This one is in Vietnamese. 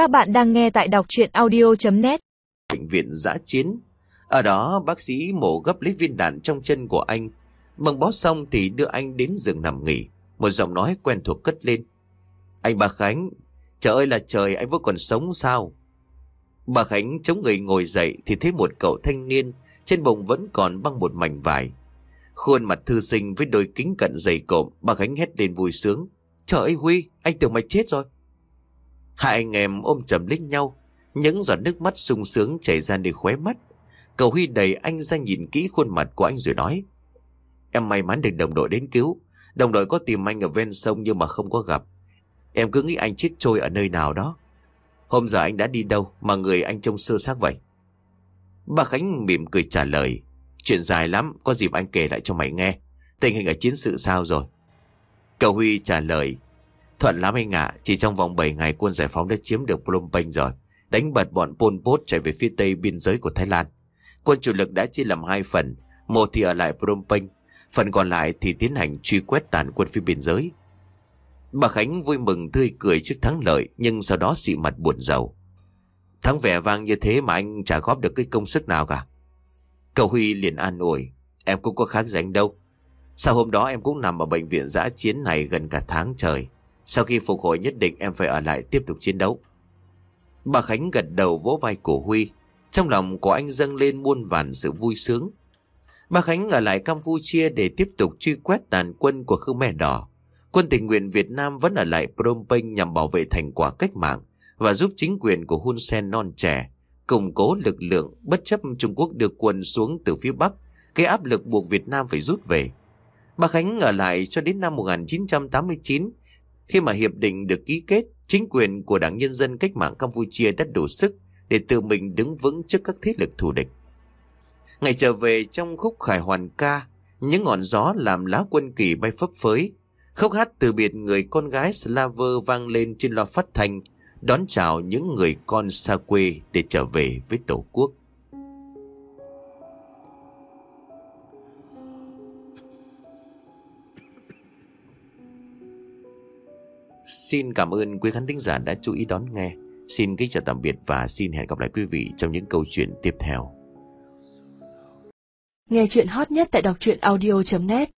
Các bạn đang nghe tại đọc chuyện audio.net bệnh viện giã chiến. Ở đó bác sĩ mổ gấp lấy viên đạn trong chân của anh. Băng bó xong thì đưa anh đến giường nằm nghỉ. Một giọng nói quen thuộc cất lên. Anh bà Khánh, trời ơi là trời, anh vẫn còn sống sao? Bà Khánh chống người ngồi dậy thì thấy một cậu thanh niên trên bụng vẫn còn băng một mảnh vải. Khuôn mặt thư sinh với đôi kính cận dày cộm, bà Khánh hét lên vui sướng. Trời ơi Huy, anh tưởng mày chết rồi. Hai anh em ôm chầm lấy nhau, những giọt nước mắt sung sướng chảy ra nơi khóe mắt. Cậu Huy đẩy anh ra nhìn kỹ khuôn mặt của anh rồi nói. Em may mắn được đồng đội đến cứu. Đồng đội có tìm anh ở ven sông nhưng mà không có gặp. Em cứ nghĩ anh chết trôi ở nơi nào đó. Hôm giờ anh đã đi đâu mà người anh trông sơ xác vậy? Bà Khánh mỉm cười trả lời. Chuyện dài lắm, có dịp anh kể lại cho mày nghe. Tình hình ở chiến sự sao rồi? Cậu Huy trả lời. Thuận lắm anh ạ, chỉ trong vòng 7 ngày quân giải phóng đã chiếm được Phnom Penh rồi. Đánh bật bọn Pol Pot chạy về phía tây biên giới của Thái Lan. Quân chủ lực đã chia làm hai phần. Một thì ở lại Phnom Penh, phần còn lại thì tiến hành truy quét tàn quân phía biên giới. Bà Khánh vui mừng tươi cười trước thắng lợi nhưng sau đó xị mặt buồn rầu. Thắng vẻ vang như thế mà anh chả góp được cái công sức nào cả. Cậu Huy liền an ủi, em cũng có khác gì anh đâu. Sau hôm đó em cũng nằm ở bệnh viện giã chiến này gần cả tháng trời. Sau khi phục hồi nhất định em phải ở lại tiếp tục chiến đấu. Bà Khánh gật đầu vỗ vai của Huy. Trong lòng của anh dâng lên muôn vàn sự vui sướng. Bà Khánh ở lại Campuchia để tiếp tục truy quét tàn quân của Khmer Đỏ. Quân tình nguyện Việt Nam vẫn ở lại Phnom Penh nhằm bảo vệ thành quả cách mạng và giúp chính quyền của Hun Sen non trẻ củng cố lực lượng bất chấp Trung Quốc đưa quân xuống từ phía Bắc, gây áp lực buộc Việt Nam phải rút về. Bà Khánh ở lại cho đến năm 1989, khi mà hiệp định được ký kết, chính quyền của Đảng Nhân dân Cách mạng Campuchia đã đủ sức để tự mình đứng vững trước các thế lực thù địch. Ngày trở về trong khúc khải hoàn ca, những ngọn gió làm lá quân kỳ bay phấp phới, khóc hát từ biệt người con gái Slaver vang lên trên loa phát thanh, đón chào những người con xa quê để trở về với Tổ quốc. Xin cảm ơn quý khán thính giả đã chú ý đón nghe. Xin kính chào tạm biệt và xin hẹn gặp lại quý vị trong những câu chuyện tiếp theo. Nghe chuyện hot nhất tại đọc truyện audio.net